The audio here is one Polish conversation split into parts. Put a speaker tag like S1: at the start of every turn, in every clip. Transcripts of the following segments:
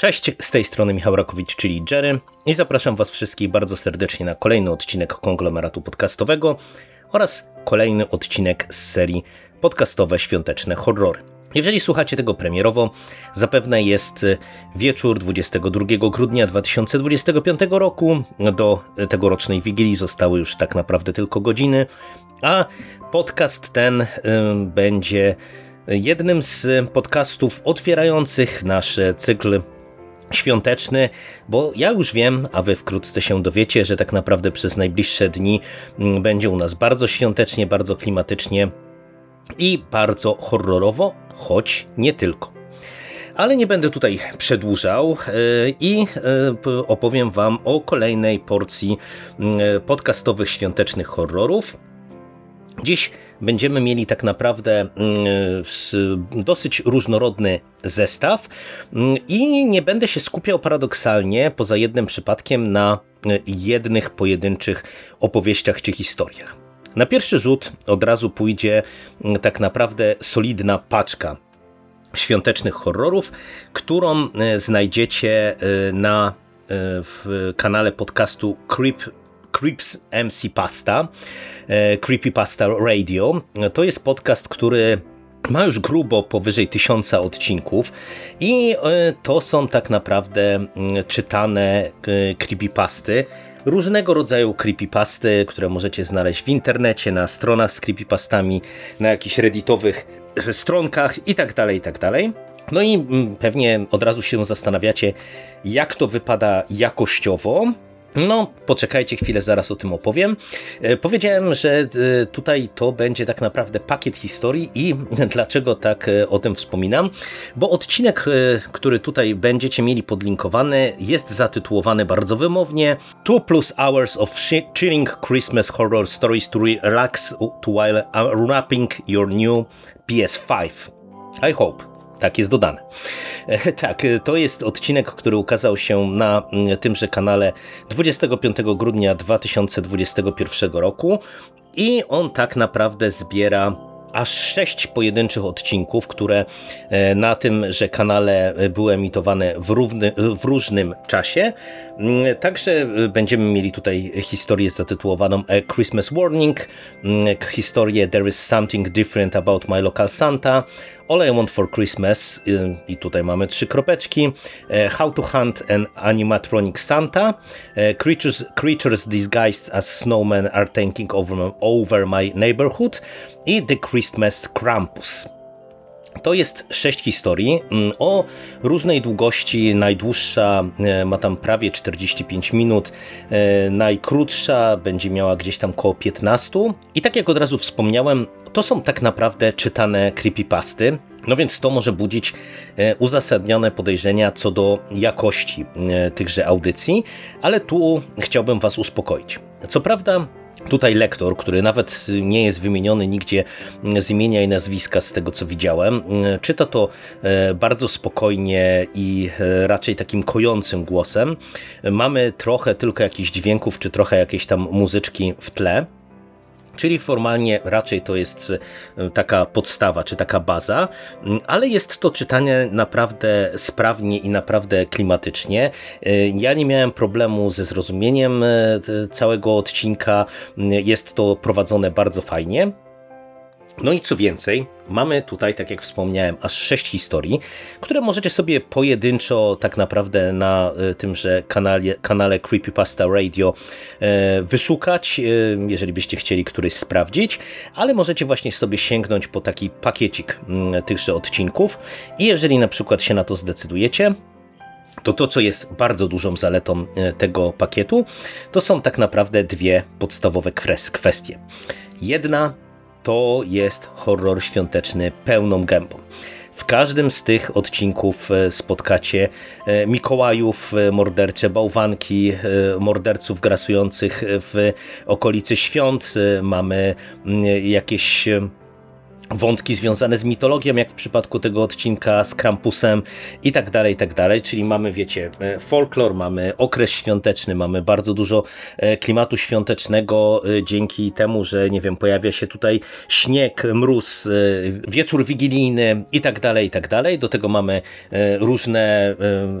S1: Cześć, z tej strony Michał Rakowicz, czyli Jerry i zapraszam Was wszystkich bardzo serdecznie na kolejny odcinek konglomeratu podcastowego oraz kolejny odcinek z serii podcastowe świąteczne horrory. Jeżeli słuchacie tego premierowo, zapewne jest wieczór 22 grudnia 2025 roku. Do tegorocznej wigilii zostały już tak naprawdę tylko godziny, a podcast ten y, będzie jednym z podcastów otwierających nasz cykl świąteczny, bo ja już wiem, a wy wkrótce się dowiecie, że tak naprawdę przez najbliższe dni mm, będzie u nas bardzo świątecznie, bardzo klimatycznie i bardzo horrorowo, choć nie tylko. Ale nie będę tutaj przedłużał e, i e, opowiem Wam o kolejnej porcji mm, podcastowych świątecznych horrorów. Dziś będziemy mieli tak naprawdę mm, dosyć różnorodny zestaw mm, i nie będę się skupiał paradoksalnie, poza jednym przypadkiem, na e, jednych pojedynczych opowieściach czy historiach. Na pierwszy rzut od razu pójdzie mm, tak naprawdę solidna paczka świątecznych horrorów, którą e, znajdziecie e, na w kanale podcastu Creep Creeps MC Pasta, e, Creepy Pasta Radio. To jest podcast, który ma już grubo powyżej tysiąca odcinków i e, to są tak naprawdę mm, czytane e, creepypasty, różnego rodzaju creepypasty, które możecie znaleźć w internecie, na stronach z creepypastami, na jakichś redditowych stronkach itd., tak itd. Tak no i mm, pewnie od razu się zastanawiacie, jak to wypada jakościowo, no, poczekajcie chwilę, zaraz o tym opowiem. E, powiedziałem, że e, tutaj to będzie tak naprawdę pakiet historii i dlaczego tak e, o tym wspominam? Bo odcinek, który tutaj będziecie mieli podlinkowany, jest zatytułowany bardzo wymownie Two plus hours of chilling Christmas horror stories to relax while unwrapping your new PS5. I hope. Tak jest dodane. E, tak, e, to jest odcinek, który ukazał się na tymże kanale 25 grudnia 2021 roku i on tak naprawdę zbiera aż sześć pojedynczych odcinków, które e, na tym, że kanale były emitowane w, równy, w różnym czasie. Mm, także będziemy mieli tutaj historię zatytułowaną A Christmas Warning, mm, historię There is Something Different About My Local Santa, All I Want for Christmas i tutaj mamy trzy kropeczki, e, How to Hunt an Animatronic Santa, e, Creatures, creatures Disguised as Snowmen Are Taking Over, over My Neighborhood. I The Christmas Krampus. To jest sześć historii mm, o różnej długości. Najdłuższa e, ma tam prawie 45 minut, najkrótsza będzie miała gdzieś tam koło 15. I tak jak od razu wspomniałem, to są tak naprawdę czytane creepypasty, no więc to może budzić e, uzasadnione podejrzenia co do jakości e, tychże audycji, ale tu chciałbym Was uspokoić. Co prawda Tutaj lektor, który nawet nie jest wymieniony nigdzie z imienia i nazwiska z tego co widziałem, e, czyta to bardzo spokojnie i raczej takim kojącym głosem. Mamy trochę tylko jakichś dźwięków, czy trochę jakiejś tam muzyczki w tle. Czyli formalnie raczej to jest e, taka podstawa, czy taka baza, ale jest to czytanie naprawdę sprawnie i naprawdę klimatycznie. E, ja nie miałem problemu ze zrozumieniem e, całego odcinka, jest to prowadzone bardzo fajnie. No i co więcej, mamy tutaj, tak jak wspomniałem, aż sześć historii, które możecie sobie pojedynczo tak naprawdę na e, tymże kanale, kanale Creepypasta Radio e, wyszukać, e, jeżeli byście chcieli któryś sprawdzić, ale możecie właśnie sobie sięgnąć po taki pakiecik tychże odcinków i jeżeli na przykład się na to zdecydujecie, to to, co jest bardzo dużą zaletą tego pakietu, to są tak naprawdę dwie podstawowe kwestie. Jedna to jest horror świąteczny pełną gębą. W każdym z tych odcinków e, spotkacie e, Mikołajów, e, mordercze bałwanki, morderców grasujących w okolicy świąt. Mamy jakieś wątki związane z mitologią, jak w przypadku tego odcinka z Krampusem i tak dalej, i tak dalej. Czyli mamy, wiecie, e, folklor, mamy okres świąteczny, mamy bardzo dużo e, klimatu świątecznego e, dzięki temu, że, nie wiem, pojawia się tutaj śnieg, mróz, wieczór wigilijny i tak dalej, i tak dalej. Do tego mamy różne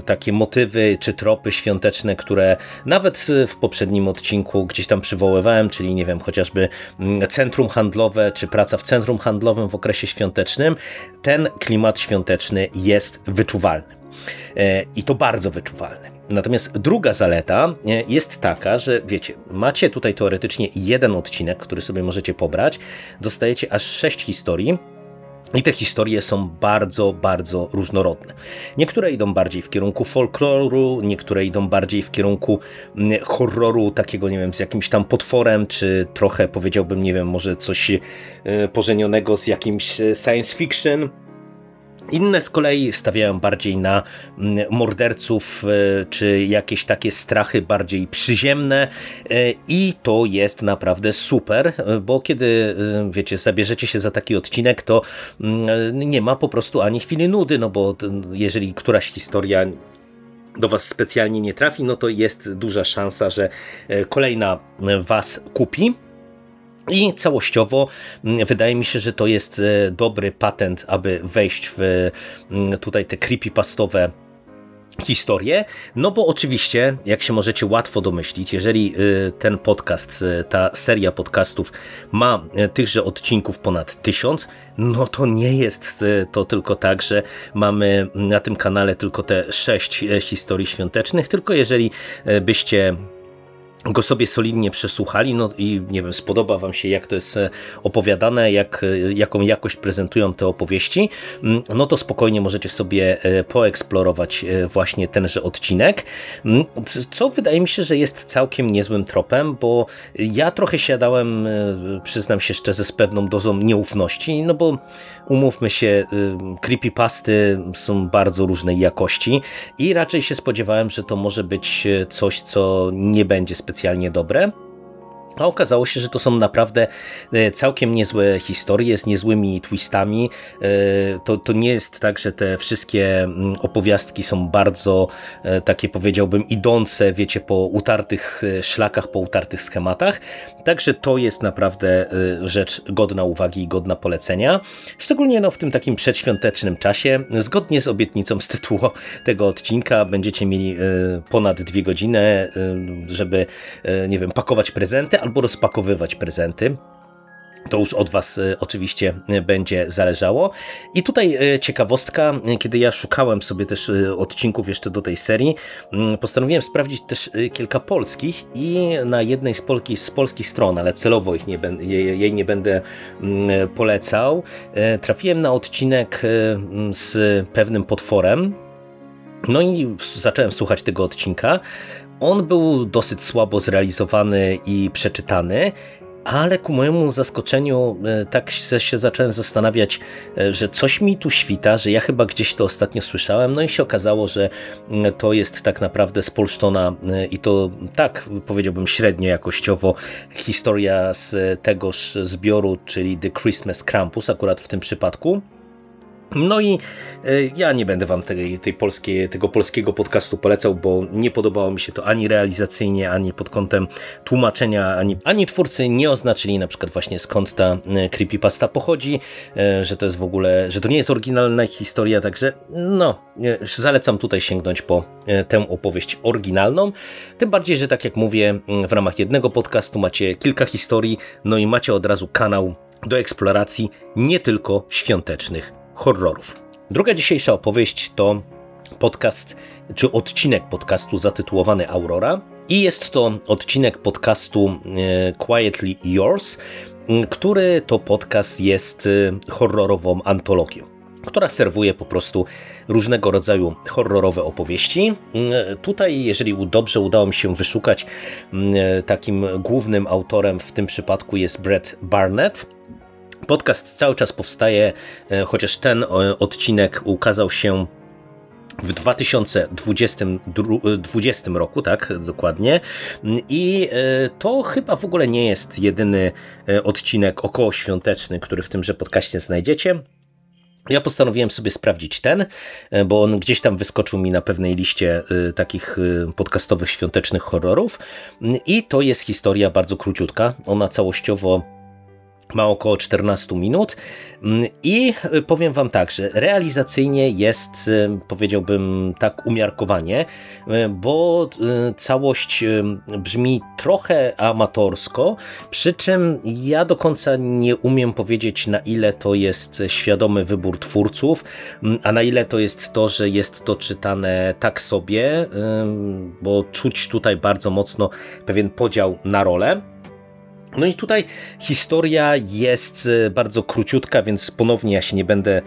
S1: takie motywy czy tropy świąteczne, które nawet w poprzednim odcinku gdzieś tam przywoływałem, czyli, nie wiem, chociażby mm, centrum handlowe, czy praca w centrum handlowym, w okresie świątecznym, ten klimat świąteczny jest wyczuwalny. E, I to bardzo wyczuwalny. Natomiast druga zaleta e, jest taka, że wiecie, macie tutaj teoretycznie jeden odcinek, który sobie możecie pobrać, dostajecie aż sześć historii, i te historie są bardzo, bardzo różnorodne. Niektóre idą bardziej w kierunku folkloru, niektóre idą bardziej w kierunku mm, horroru, takiego, nie wiem, z jakimś tam potworem, czy trochę powiedziałbym, nie wiem, może coś e, pożenionego z jakimś e, science fiction. Inne z kolei stawiają bardziej na mm, morderców e, czy jakieś takie strachy bardziej przyziemne e, i to jest naprawdę super, e, bo kiedy wiecie, zabierzecie się za taki odcinek, to mm, nie ma po prostu ani chwili nudy, no bo jeżeli któraś historia do Was specjalnie nie trafi, no to jest duża szansa, że kolejna Was kupi. I całościowo mm, wydaje mi się, że to jest e, dobry patent, aby wejść w mm, tutaj te creepypastowe historię, no bo oczywiście, jak się możecie łatwo domyślić, jeżeli e, ten podcast, e, ta seria podcastów ma tychże odcinków ponad tysiąc, no to nie jest to tylko tak, że mamy na tym kanale tylko te sześć historii świątecznych, tylko jeżeli byście go sobie solidnie przesłuchali, no i nie wiem, spodoba wam się jak to jest e, opowiadane, jak, e, jaką jakość prezentują te opowieści, mm, no to spokojnie możecie sobie e, poeksplorować właśnie tenże odcinek, mm, co wydaje mi się, że jest całkiem niezłym tropem, bo ja trochę siadałem, przyznam się szczerze, z pewną dozą nieufności, no bo umówmy się, creepypasty są bardzo różnej jakości i raczej się spodziewałem, że to może być coś, co nie będzie specjalnie dobre. A okazało się, że to są naprawdę e, całkiem niezłe historie z niezłymi twistami. E, to, to nie jest tak, że te wszystkie mm, opowiastki są bardzo e, takie powiedziałbym idące, wiecie, po utartych szlakach, po utartych schematach. Także to jest naprawdę rzecz godna uwagi i godna polecenia. Szczególnie no, w tym takim przedświątecznym czasie. Zgodnie z obietnicą z tytułu tego odcinka będziecie mieli ponad dwie godziny, żeby, nie wiem, pakować prezenty, albo rozpakowywać prezenty. To już od Was e, oczywiście e, będzie zależało. I tutaj e, ciekawostka, kiedy ja szukałem sobie też odcinków jeszcze do tej serii, mm, postanowiłem sprawdzić też kilka polskich i na jednej z, polki, z polskich stron, ale celowo ich nie, jej nie będę mm, polecał, trafiłem na odcinek z pewnym potworem. No i zacząłem słuchać tego odcinka. On był dosyć słabo zrealizowany i przeczytany, ale ku mojemu zaskoczeniu e, tak się zacząłem zastanawiać, e, że coś mi tu świta, że ja chyba gdzieś to ostatnio słyszałem, no i się okazało, że mm, to jest tak naprawdę spolszczona e, i to tak powiedziałbym średnio jakościowo historia z tegoż zbioru, czyli The Christmas Krampus akurat w tym przypadku. No i e, ja nie będę wam tej, tej polskiej, tego polskiego podcastu polecał, bo nie podobało mi się to ani realizacyjnie, ani pod kątem tłumaczenia, ani, ani twórcy nie oznaczyli na przykład właśnie skąd ta e, creepypasta pochodzi, e, że to jest w ogóle, że to nie jest oryginalna historia, także no, zalecam tutaj sięgnąć po tę opowieść oryginalną, tym bardziej, że tak jak mówię, w ramach jednego podcastu macie kilka historii, no i macie od razu kanał do eksploracji nie tylko świątecznych horrorów. Druga dzisiejsza opowieść to podcast, czy odcinek podcastu zatytułowany Aurora i jest to odcinek podcastu e, Quietly Yours, który to podcast jest e, horrorową antologią która serwuje po prostu różnego rodzaju horrorowe opowieści. Tutaj, jeżeli dobrze udało mi się wyszukać, takim głównym autorem w tym przypadku jest Brett Barnett, Podcast cały czas powstaje, e, chociaż ten e, odcinek ukazał się w 2020 roku, tak, dokładnie. I to chyba w ogóle nie jest jedyny odcinek okołoświąteczny, który w tymże podcaście znajdziecie. Ja postanowiłem sobie sprawdzić ten, e, bo on gdzieś tam wyskoczył mi na pewnej liście e, takich e, podcastowych świątecznych horrorów i to jest historia bardzo króciutka. Ona całościowo ma około 14 minut mm, i y, powiem Wam tak, że realizacyjnie jest, y, powiedziałbym tak, umiarkowanie, y, bo całość brzmi trochę amatorsko, przy czym ja do końca nie umiem powiedzieć, na ile to jest świadomy wybór twórców, mm, a na ile to jest to, że jest to czytane tak sobie, bo czuć tutaj bardzo mocno pewien podział na rolę. No i tutaj historia jest e, bardzo króciutka, więc ponownie ja się nie będę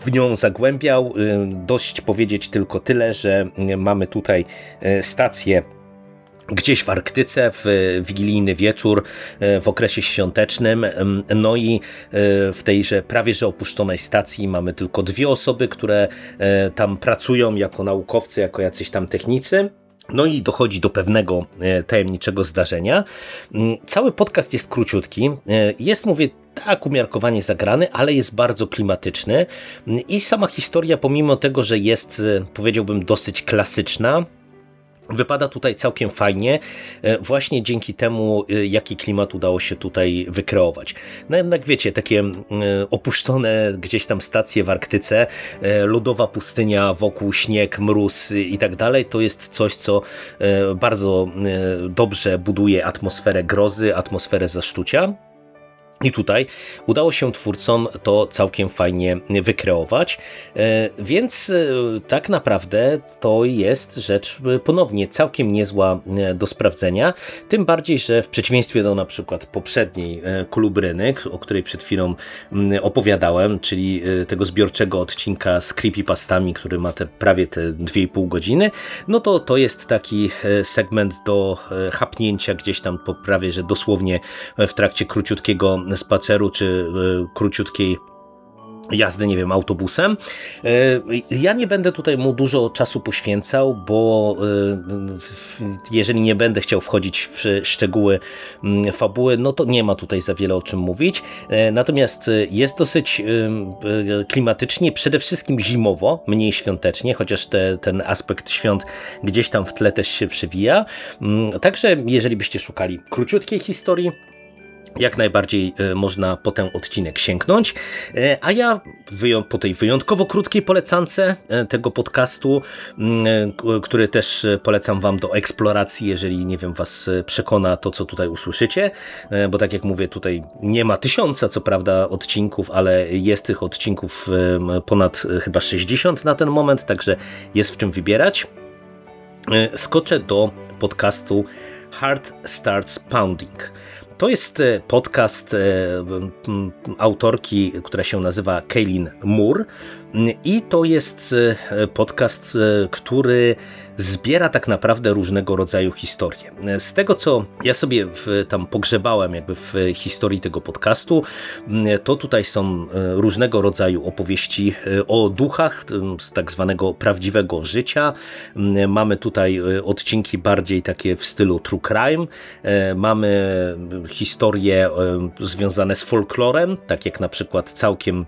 S1: w nią zagłębiał. E, dość powiedzieć tylko tyle, że e, mamy tutaj stację gdzieś w Arktyce w wigilijny wieczór w okresie świątecznym. No i w tejże prawie że opuszczonej stacji mamy tylko dwie osoby, które tam pracują jako naukowcy, jako jacyś tam technicy. No i dochodzi do pewnego e, tajemniczego zdarzenia. Mm, cały podcast jest króciutki. E, jest, mówię, tak umiarkowanie zagrany, ale jest bardzo klimatyczny. Mm, I sama historia, pomimo tego, że jest, e, powiedziałbym, dosyć klasyczna, Wypada tutaj całkiem fajnie, e, właśnie dzięki temu, e, jaki klimat udało się tutaj wykreować. No jednak wiecie, takie e, opuszczone gdzieś tam stacje w Arktyce, lodowa pustynia, wokół śnieg, mróz i tak dalej, to jest coś, co bardzo dobrze buduje atmosferę grozy, atmosferę zaszczucia. I tutaj udało się twórcom to całkiem fajnie wykreować, e, więc e, tak naprawdę to jest rzecz e, ponownie całkiem niezła do sprawdzenia, tym bardziej, że w przeciwieństwie do na przykład poprzedniej Kulubryny, o której przed chwilą opowiadałem, czyli tego zbiorczego odcinka z creepypastami, który ma te prawie te 2,5 godziny, no to to jest taki segment do chapnięcia gdzieś tam po prawie, że dosłownie w trakcie króciutkiego spaceru czy e, króciutkiej jazdy, nie wiem, autobusem. E, ja nie będę tutaj mu dużo czasu poświęcał, bo e, jeżeli nie będę chciał wchodzić w szczegóły mm, fabuły, no to nie ma tutaj za wiele o czym mówić. Natomiast jest dosyć klimatycznie, przede wszystkim zimowo, mniej świątecznie, chociaż te, ten aspekt świąt gdzieś tam w tle też się przewija. Mm, także jeżeli byście szukali króciutkiej historii, jak najbardziej e, można po ten odcinek sięgnąć. E, a ja po tej wyjątkowo krótkiej polecance e, tego podcastu, mm, który też polecam Wam do eksploracji, jeżeli nie wiem, Was przekona to, co tutaj usłyszycie, bo tak jak mówię, tutaj nie ma tysiąca, co prawda, odcinków, ale jest tych odcinków ponad chyba 60 na ten moment, także jest w czym wybierać. Skoczę do podcastu Heart Starts Pounding. To jest e, podcast e, autorki, która się nazywa Kaylin Moore. I to jest e, podcast, który zbiera tak naprawdę różnego rodzaju historie. Z tego, co ja sobie w, tam pogrzebałem jakby w historii tego podcastu, to tutaj są e, różnego rodzaju opowieści e, o duchach z tak zwanego prawdziwego życia. Mamy tutaj e, odcinki bardziej takie w stylu true crime. Mamy historie związane z folklorem, tak jak na przykład całkiem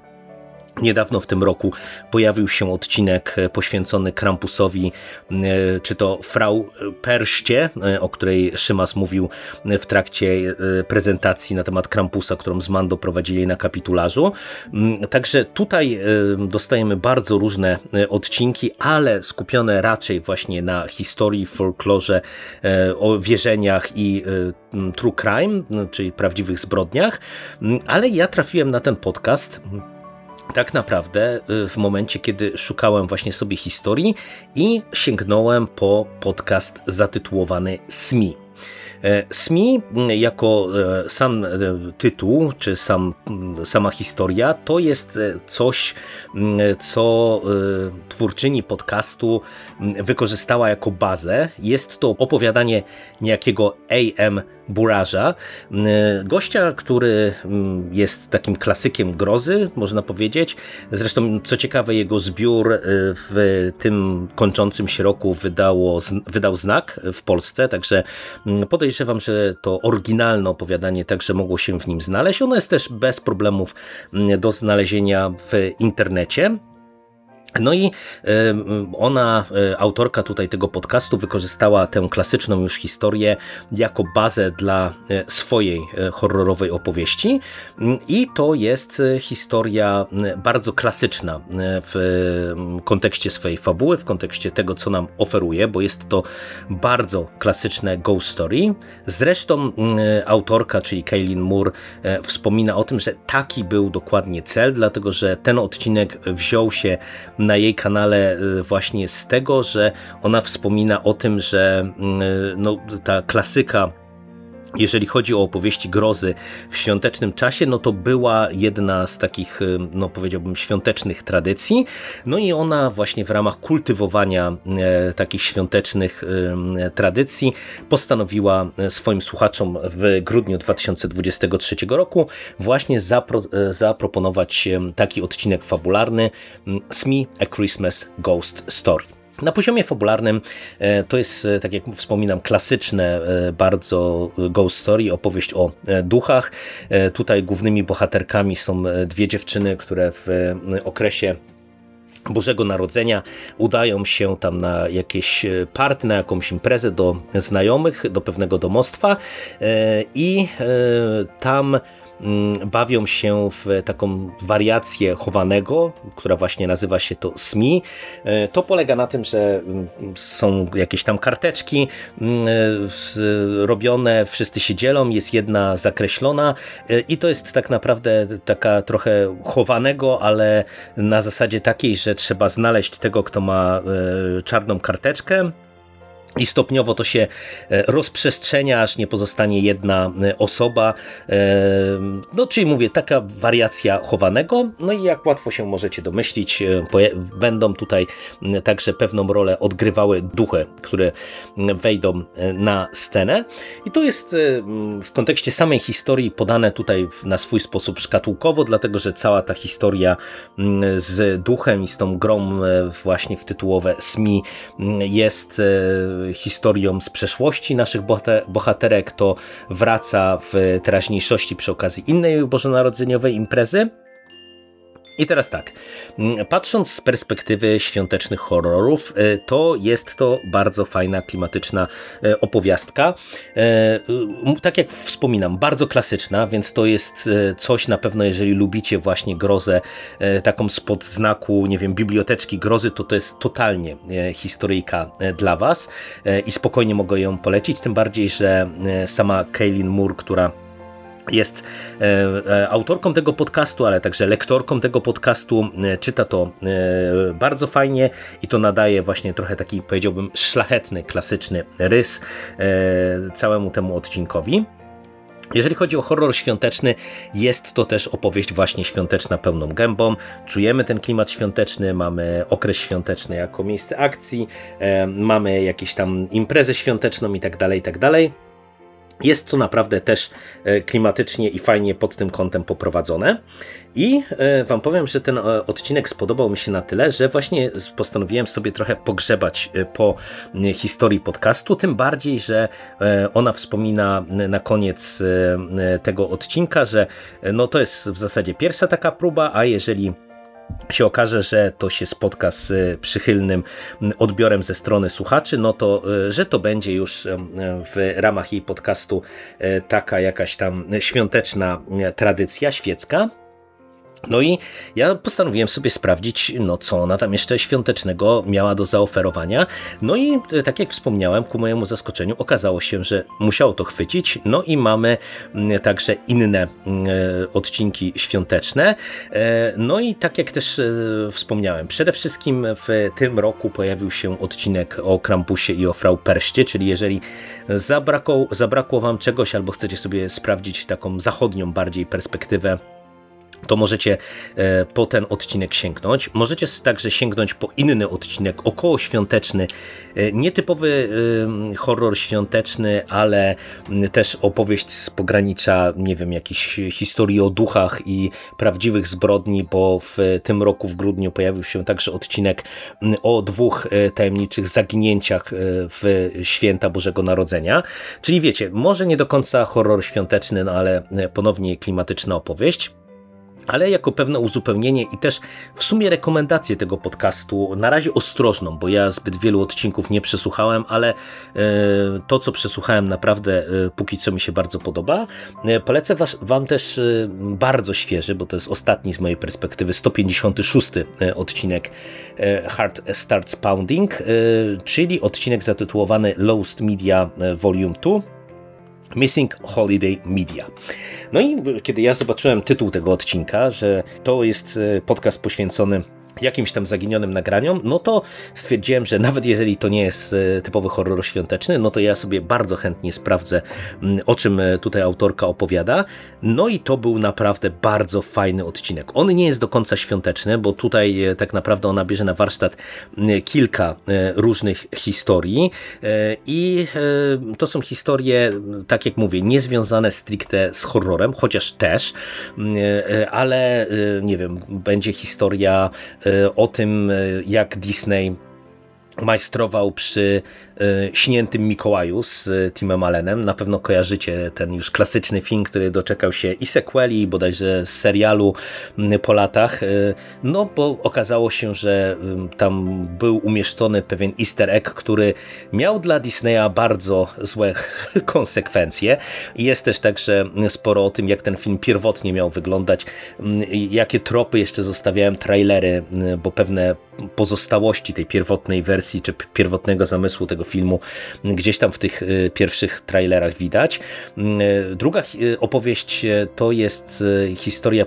S1: Niedawno w tym roku pojawił się odcinek e, poświęcony Krampusowi, e, czy to Frau Perście, e, o której Szymas mówił w trakcie prezentacji na temat Krampusa, którą z Mando prowadzili na kapitularzu. Mm, także tutaj dostajemy bardzo różne odcinki, ale skupione raczej właśnie na historii, folklorze, o wierzeniach i true crime, czyli prawdziwych zbrodniach, mm, ale ja trafiłem na ten podcast tak naprawdę y, w momencie, kiedy szukałem właśnie sobie historii i sięgnąłem po podcast zatytułowany SMI. E, SMI jako e, sam e, tytuł, czy sam, sama historia, to jest coś, co twórczyni podcastu wykorzystała jako bazę. Jest to opowiadanie niejakiego A.M. Buraża, gościa, który jest takim klasykiem grozy, można powiedzieć. Zresztą, co ciekawe, jego zbiór w tym kończącym się roku wydało, wydał znak w Polsce, także podejrzewam, że to oryginalne opowiadanie także mogło się w nim znaleźć. Ono jest też bez problemów do znalezienia w internecie. No i ona, e, autorka tutaj tego podcastu, wykorzystała tę klasyczną już historię jako bazę dla e, swojej e, horrorowej opowieści. I to jest historia bardzo klasyczna w kontekście swojej fabuły, w kontekście tego, co nam oferuje, bo jest to bardzo klasyczne ghost story. Zresztą autorka, czyli Kaylin Moore, wspomina o tym, że taki był dokładnie cel, dlatego że ten odcinek wziął się na jej kanale y, właśnie z tego, że ona wspomina o tym, że y, no, ta klasyka jeżeli chodzi o opowieści grozy w świątecznym czasie, no to była jedna z takich, no powiedziałbym, świątecznych tradycji. No i ona właśnie w ramach kultywowania e, takich świątecznych e, tradycji postanowiła e, swoim słuchaczom w grudniu 2023 roku właśnie zapro, zaproponować taki odcinek fabularny SME A Christmas Ghost Story. Na poziomie fabularnym e, to jest, e, tak jak wspominam, klasyczne e, bardzo ghost story, opowieść o duchach. Tutaj głównymi bohaterkami są dwie dziewczyny, które w okresie Bożego Narodzenia udają się tam na jakieś party, na jakąś imprezę do znajomych, do pewnego domostwa i tam bawią się w taką wariację chowanego, która właśnie nazywa się to SMI. E, to polega na tym, że mm, są jakieś tam karteczki mm, robione, wszyscy się dzielą, jest jedna zakreślona e, i to jest tak naprawdę taka trochę chowanego, ale na zasadzie takiej, że trzeba znaleźć tego, kto ma e, czarną karteczkę, i stopniowo to się e, rozprzestrzenia, aż nie pozostanie jedna e, osoba. E, no, czyli mówię, taka wariacja chowanego. No i jak łatwo się możecie domyślić, będą tutaj także pewną rolę odgrywały duchy, które wejdą na scenę. I to jest w kontekście samej historii podane tutaj na swój sposób szkatułkowo, dlatego że cała ta historia z duchem i z tą grą właśnie w tytułowe SMI jest historią z przeszłości naszych bohaterek, to wraca w teraźniejszości przy okazji innej bożonarodzeniowej imprezy. I teraz tak, mm, patrząc z perspektywy świątecznych horrorów, y, to jest to bardzo fajna, klimatyczna y, opowiastka. Y, tak jak wspominam, bardzo klasyczna, więc to jest coś na pewno, jeżeli lubicie właśnie grozę taką spod znaku, nie wiem, biblioteczki grozy, to to jest totalnie historyjka dla Was i spokojnie mogę ją polecić, tym bardziej, że sama Kaylin Moore, która jest e, e, autorką tego podcastu, ale także lektorką tego podcastu. E, czyta to bardzo fajnie i to nadaje właśnie trochę taki, powiedziałbym, szlachetny, klasyczny rys całemu temu odcinkowi. Jeżeli chodzi o horror świąteczny, jest to też opowieść właśnie świąteczna pełną gębą. Czujemy ten klimat świąteczny, mamy okres świąteczny jako miejsce akcji, mamy jakieś tam imprezę świąteczną i tak dalej, i tak dalej. Jest to naprawdę też e, klimatycznie i fajnie pod tym kątem poprowadzone. I e, Wam powiem, że ten e, odcinek spodobał mi się na tyle, że właśnie postanowiłem sobie trochę pogrzebać po historii podcastu. Tym bardziej, że ona wspomina na koniec tego odcinka, że no to jest w zasadzie pierwsza taka próba, a jeżeli się okaże, że to się spotka z e, przychylnym odbiorem ze strony słuchaczy, no to, e, że to będzie już e, w ramach jej podcastu taka jakaś tam świąteczna tradycja świecka. No i ja postanowiłem sobie sprawdzić, no co ona tam jeszcze świątecznego miała do zaoferowania. No i e, tak jak wspomniałem, ku mojemu zaskoczeniu okazało się, że musiało to chwycić. No i mamy mm, także inne mm, e, odcinki świąteczne. E, no i tak jak też wspomniałem, przede wszystkim w tym roku pojawił się odcinek o Krampusie i o Frau Perście, czyli jeżeli zabrakło, zabrakło wam czegoś albo chcecie sobie sprawdzić taką zachodnią bardziej perspektywę to możecie e, po ten odcinek sięgnąć. Możecie także sięgnąć po inny odcinek, około świąteczny, e, nietypowy e, horror świąteczny, ale też opowieść z pogranicza, nie wiem, jakiejś historii o duchach i prawdziwych zbrodni, bo w tym roku w grudniu pojawił się także odcinek o dwóch tajemniczych zaginięciach w święta Bożego Narodzenia. Czyli wiecie, może nie do końca horror świąteczny, no ale ponownie klimatyczna opowieść ale jako pewne uzupełnienie i też w sumie rekomendację tego podcastu, na razie ostrożną, bo ja zbyt wielu odcinków nie przesłuchałem, ale e, to, co przesłuchałem, naprawdę e, póki co mi się bardzo podoba. E, polecę was, Wam też bardzo świeży, bo to jest ostatni z mojej perspektywy, 156 odcinek Heart Starts Pounding, czyli odcinek zatytułowany Lost Media Volume 2 Missing Holiday Media. No i kiedy ja zobaczyłem tytuł tego odcinka, że to jest e, podcast poświęcony jakimś tam zaginionym nagraniom, no to stwierdziłem, że nawet jeżeli to nie jest e, typowy horror świąteczny, no to ja sobie bardzo chętnie sprawdzę, o czym e, tutaj autorka opowiada. No i to był naprawdę bardzo fajny odcinek. On nie jest do końca świąteczny, bo tutaj e, tak naprawdę ona bierze na warsztat kilka różnych historii i to są historie, tak jak mówię, niezwiązane stricte z horrorem, chociaż też, ale nie wiem, będzie historia o tym, jak Disney majstrował przy E, Śniętym Mikołaju z e, Timem Allenem. Na pewno kojarzycie ten już klasyczny film, który doczekał się i sequeli, bodajże z serialu po latach. E, no bo okazało się, że tam był umieszczony pewien easter egg, który miał dla Disneya bardzo złe konsekwencje. Jest też także sporo o tym, jak ten film pierwotnie miał wyglądać, jakie tropy jeszcze zostawiałem trailery, bo pewne pozostałości tej pierwotnej wersji, czy pierwotnego zamysłu tego filmu gdzieś tam w tych y, pierwszych trailerach widać. Y, druga y, opowieść to jest historia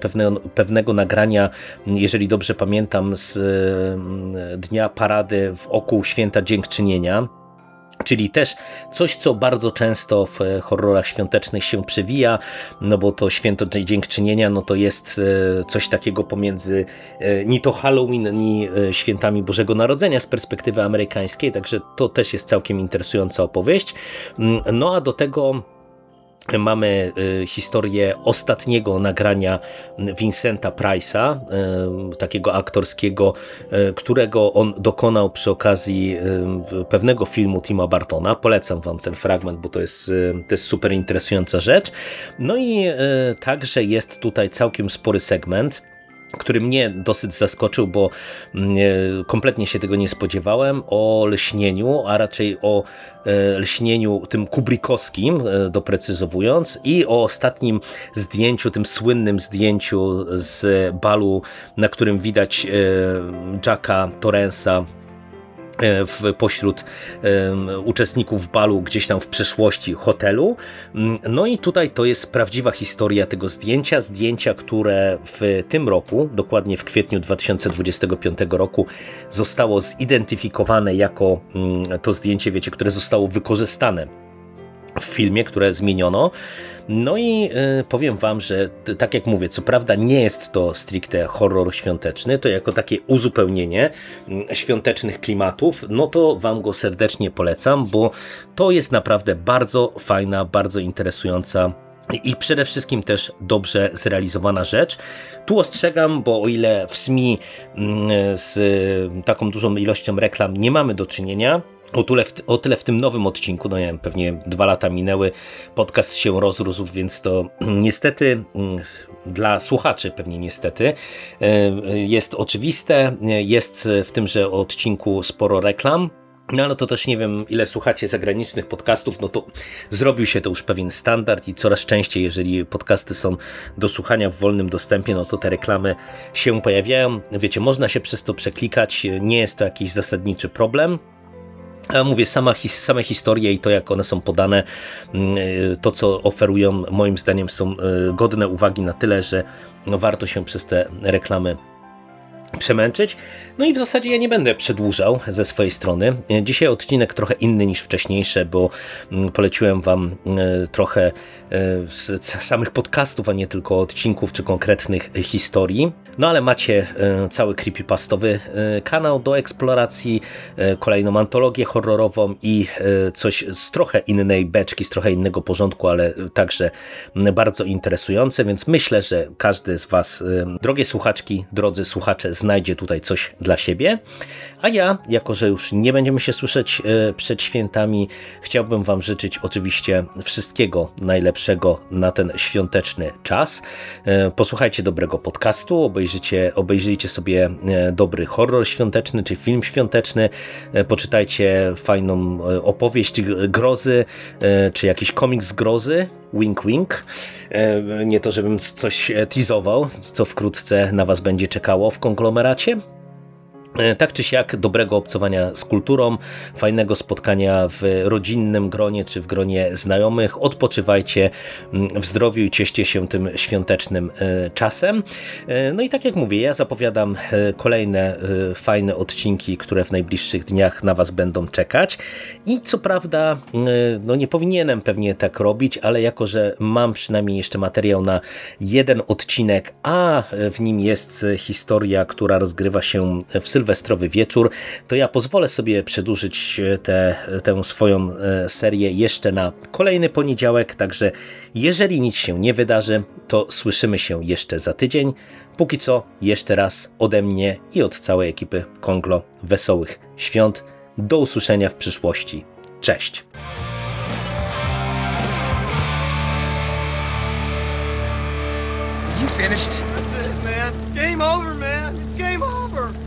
S1: pewnego, nagrania, jeżeli dobrze pamiętam, z dnia parady w oku święta dziękczynienia Czyli też coś, co bardzo często w horrorach świątecznych się przewija, no bo to święto dziękczynienia, no to jest e, coś takiego pomiędzy e, ni to Halloween, ni e, świętami Bożego Narodzenia z perspektywy amerykańskiej, także to też jest całkiem interesująca opowieść. Mm, no a do tego Mamy y, historię ostatniego nagrania Vincenta Price'a, y, takiego aktorskiego, y, którego on dokonał przy okazji pewnego filmu Tima Bartona. Polecam wam ten fragment, bo to jest, to jest super interesująca rzecz. No i także jest tutaj całkiem spory segment, który mnie dosyć zaskoczył, bo mm, kompletnie się tego nie spodziewałem, o lśnieniu, a raczej o e, lśnieniu tym kubrikowskim, e, doprecyzowując, i o ostatnim zdjęciu, tym słynnym zdjęciu z balu, na którym widać e, Jacka Torrensa E, w, pośród um, uczestników balu gdzieś tam w przeszłości hotelu. Mm, no i tutaj to jest prawdziwa historia tego zdjęcia, zdjęcia, które w tym roku, dokładnie w kwietniu 2025 roku zostało zidentyfikowane jako um, to zdjęcie, wiecie, które zostało wykorzystane w filmie, które zmieniono. No i y, powiem wam, że tak jak mówię, co prawda nie jest to stricte horror świąteczny, to jako takie uzupełnienie y, świątecznych klimatów, no to wam go serdecznie polecam, bo to jest naprawdę bardzo fajna, bardzo interesująca i przede wszystkim też dobrze zrealizowana rzecz. Tu ostrzegam, bo o ile w SMI mm, z taką dużą ilością reklam nie mamy do czynienia, o tyle, w, o tyle w tym nowym odcinku, no nie wiem, pewnie dwa lata minęły, podcast się rozrósł, więc to niestety mm, dla słuchaczy pewnie niestety y, jest oczywiste. Jest w tymże odcinku sporo reklam, no ale to też nie wiem, ile słuchacie zagranicznych podcastów, no to zrobił się to już pewien standard i coraz częściej, jeżeli podcasty są do słuchania w wolnym dostępie, no to te reklamy się pojawiają. Wiecie, można się przez to przeklikać, nie jest to jakiś zasadniczy problem. Mówię, sama, same historie i to, jak one są podane, mm, to, co oferują, moim zdaniem są e, godne uwagi na tyle, że no warto się przez te reklamy przemęczyć. No i w zasadzie ja nie będę przedłużał ze swojej strony. Dzisiaj odcinek trochę inny niż wcześniejsze, bo mm, poleciłem wam e, trochę z samych podcastów, a nie tylko odcinków czy konkretnych historii. No ale macie e, cały creepypastowy kanał do eksploracji, kolejną antologię horrorową i coś z trochę innej beczki, z trochę innego porządku, ale także bardzo interesujące, więc myślę, że każdy z was, drogie słuchaczki, drodzy słuchacze, znajdzie tutaj coś dla siebie. A ja, jako że już nie będziemy się słyszeć e, przed świętami, chciałbym Wam życzyć oczywiście wszystkiego najlepszego na ten świąteczny czas. E, posłuchajcie dobrego podcastu, obejrzyjcie, obejrzyjcie sobie e, dobry horror świąteczny czy film świąteczny, poczytajcie fajną opowieść grozy czy jakiś komiks grozy. Wink, wink. Nie to, żebym coś teasował, co wkrótce na Was będzie czekało w konglomeracie. E, tak czy siak, dobrego obcowania z kulturą, fajnego spotkania w rodzinnym gronie czy w gronie znajomych. Odpoczywajcie mm, w zdrowiu i cieszcie się tym świątecznym e, czasem. E, no i tak jak mówię, ja zapowiadam kolejne fajne odcinki, które w najbliższych dniach na Was będą czekać. I co prawda, no nie powinienem pewnie tak robić, ale jako, że mam przynajmniej jeszcze materiał na jeden odcinek, a w nim jest historia, która rozgrywa się w Sylwestrze, sylwestrowy wieczór, to ja pozwolę sobie przedłużyć e, tę, tę swoją e, serię jeszcze na kolejny poniedziałek, także jeżeli nic się nie wydarzy, to słyszymy się jeszcze za tydzień. Póki co, jeszcze raz ode mnie i od całej ekipy Konglo wesołych świąt. Do usłyszenia w przyszłości. Cześć! You finished? That's it, man. Game over, man. It's game over.